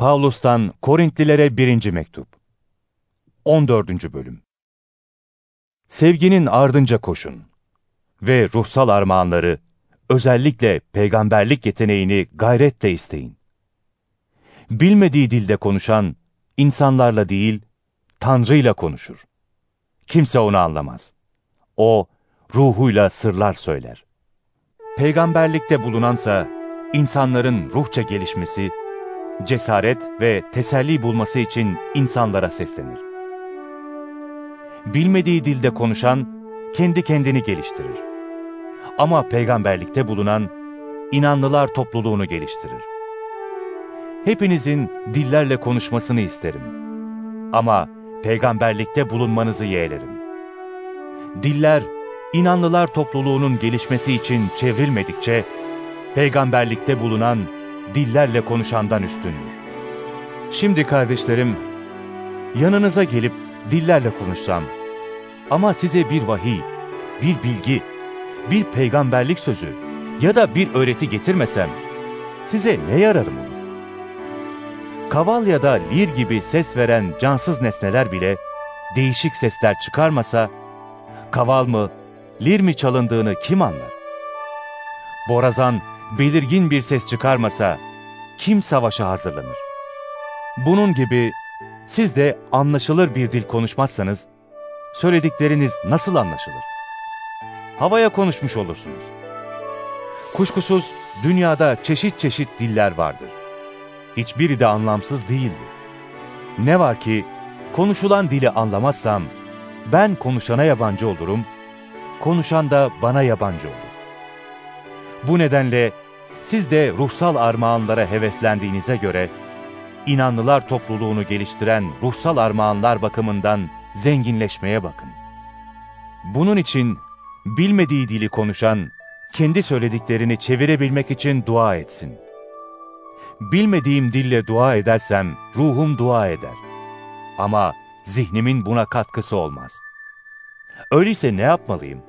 Pavlus'tan Korintlilere 1. Mektup 14. Bölüm Sevginin ardınca koşun ve ruhsal armağanları, özellikle peygamberlik yeteneğini gayretle isteyin. Bilmediği dilde konuşan, insanlarla değil, Tanrı'yla konuşur. Kimse onu anlamaz. O, ruhuyla sırlar söyler. Peygamberlikte bulunansa, insanların ruhça gelişmesi, cesaret ve teselli bulması için insanlara seslenir. Bilmediği dilde konuşan, kendi kendini geliştirir. Ama peygamberlikte bulunan, inanlılar topluluğunu geliştirir. Hepinizin dillerle konuşmasını isterim. Ama peygamberlikte bulunmanızı yeğlerim. Diller, inanlılar topluluğunun gelişmesi için çevrilmedikçe, peygamberlikte bulunan dillerle konuşandan üstündür. Şimdi kardeşlerim, yanınıza gelip dillerle konuşsam ama size bir vahiy, bir bilgi, bir peygamberlik sözü ya da bir öğreti getirmesem, size ne yararım olur? Kaval ya da lir gibi ses veren cansız nesneler bile değişik sesler çıkarmasa, kaval mı, lir mi çalındığını kim anlar? Borazan belirgin bir ses çıkarmasa kim savaşa hazırlanır? Bunun gibi siz de anlaşılır bir dil konuşmazsanız söyledikleriniz nasıl anlaşılır? Havaya konuşmuş olursunuz. Kuşkusuz dünyada çeşit çeşit diller vardır. Hiçbiri de anlamsız değildir. Ne var ki konuşulan dili anlamazsam ben konuşana yabancı olurum, konuşan da bana yabancı olur. Bu nedenle siz de ruhsal armağanlara heveslendiğinize göre, inanlılar topluluğunu geliştiren ruhsal armağanlar bakımından zenginleşmeye bakın. Bunun için bilmediği dili konuşan, kendi söylediklerini çevirebilmek için dua etsin. Bilmediğim dille dua edersem ruhum dua eder. Ama zihnimin buna katkısı olmaz. Öyleyse ne yapmalıyım?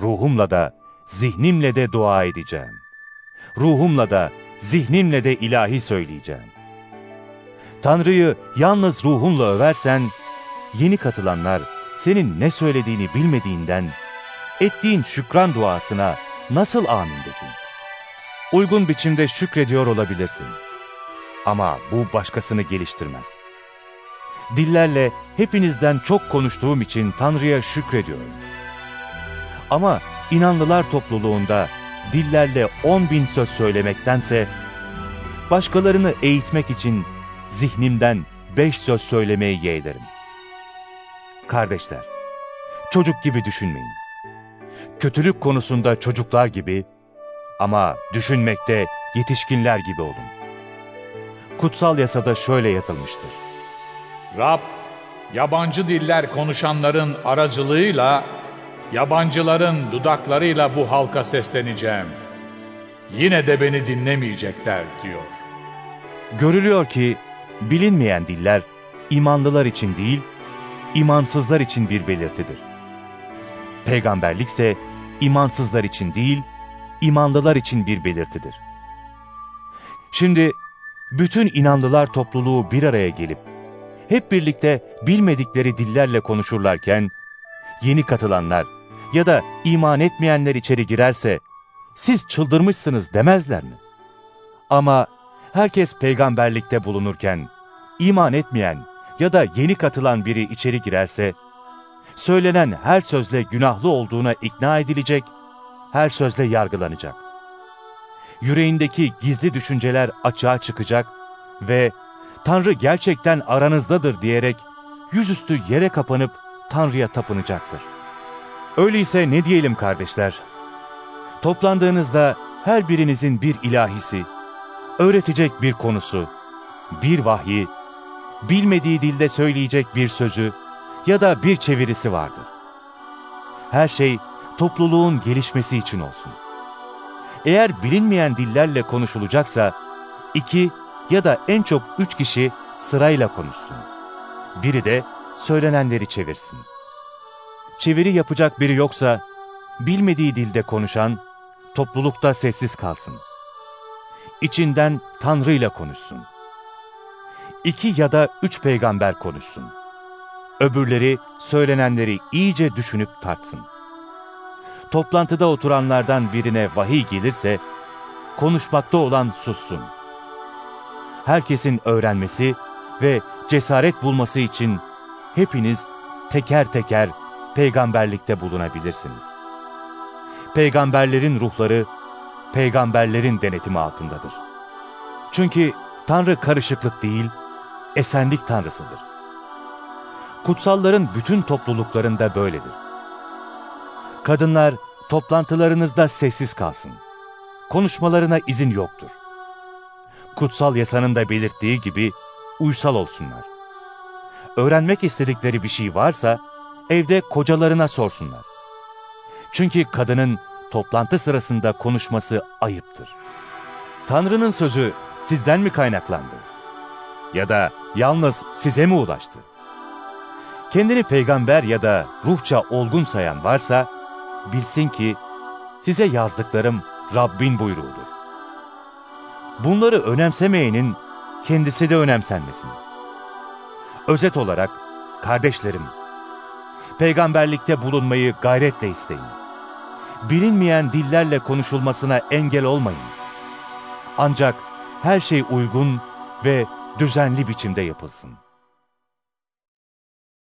Ruhumla da zihnimle de dua edeceğim. Ruhumla da, zihnimle de ilahi söyleyeceğim. Tanrı'yı yalnız ruhunla översen, yeni katılanlar senin ne söylediğini bilmediğinden, ettiğin şükran duasına nasıl amin desin? Uygun biçimde şükrediyor olabilirsin. Ama bu başkasını geliştirmez. Dillerle hepinizden çok konuştuğum için Tanrı'ya şükrediyorum. Ama inanlılar topluluğunda dillerle on bin söz söylemektense, başkalarını eğitmek için zihnimden beş söz söylemeyi yeğlerim. Kardeşler, çocuk gibi düşünmeyin. Kötülük konusunda çocuklar gibi ama düşünmekte yetişkinler gibi olun. Kutsal yasada şöyle yazılmıştır. Rab, yabancı diller konuşanların aracılığıyla Yabancıların dudaklarıyla bu halka sesleneceğim. Yine de beni dinlemeyecekler diyor. Görülüyor ki bilinmeyen diller imanlılar için değil, imansızlar için bir belirtidir. Peygamberlikse imansızlar için değil, imanlılar için bir belirtidir. Şimdi bütün inanlılar topluluğu bir araya gelip hep birlikte bilmedikleri dillerle konuşurlarken yeni katılanlar ya da iman etmeyenler içeri girerse siz çıldırmışsınız demezler mi? Ama herkes peygamberlikte bulunurken iman etmeyen ya da yeni katılan biri içeri girerse söylenen her sözle günahlı olduğuna ikna edilecek, her sözle yargılanacak. Yüreğindeki gizli düşünceler açığa çıkacak ve Tanrı gerçekten aranızdadır diyerek yüzüstü yere kapanıp Tanrı'ya tapınacaktır. Öyleyse ne diyelim kardeşler? Toplandığınızda her birinizin bir ilahisi, öğretecek bir konusu, bir vahyi, bilmediği dilde söyleyecek bir sözü ya da bir çevirisi vardır. Her şey topluluğun gelişmesi için olsun. Eğer bilinmeyen dillerle konuşulacaksa, iki ya da en çok üç kişi sırayla konuşsun. Biri de söylenenleri çevirsin. Çeviri yapacak biri yoksa, bilmediği dilde konuşan, toplulukta sessiz kalsın. İçinden Tanrı ile konuşsun. iki ya da üç peygamber konuşsun. Öbürleri söylenenleri iyice düşünüp tartsın. Toplantıda oturanlardan birine vahiy gelirse, konuşmakta olan sussun. Herkesin öğrenmesi ve cesaret bulması için hepiniz teker teker peygamberlikte bulunabilirsiniz. Peygamberlerin ruhları, peygamberlerin denetimi altındadır. Çünkü Tanrı karışıklık değil, esenlik Tanrısıdır. Kutsalların bütün topluluklarında böyledir. Kadınlar toplantılarınızda sessiz kalsın. Konuşmalarına izin yoktur. Kutsal yasanın da belirttiği gibi uysal olsunlar. Öğrenmek istedikleri bir şey varsa evde kocalarına sorsunlar. Çünkü kadının toplantı sırasında konuşması ayıptır. Tanrı'nın sözü sizden mi kaynaklandı? Ya da yalnız size mi ulaştı? Kendini peygamber ya da ruhça olgun sayan varsa, bilsin ki size yazdıklarım Rabbin buyruğudur. Bunları önemsemeyenin kendisi de önemsenmesin. Özet olarak, kardeşlerim, peygamberlikte bulunmayı gayretle isteyin. Bilinmeyen dillerle konuşulmasına engel olmayın. Ancak her şey uygun ve düzenli biçimde yapılsın.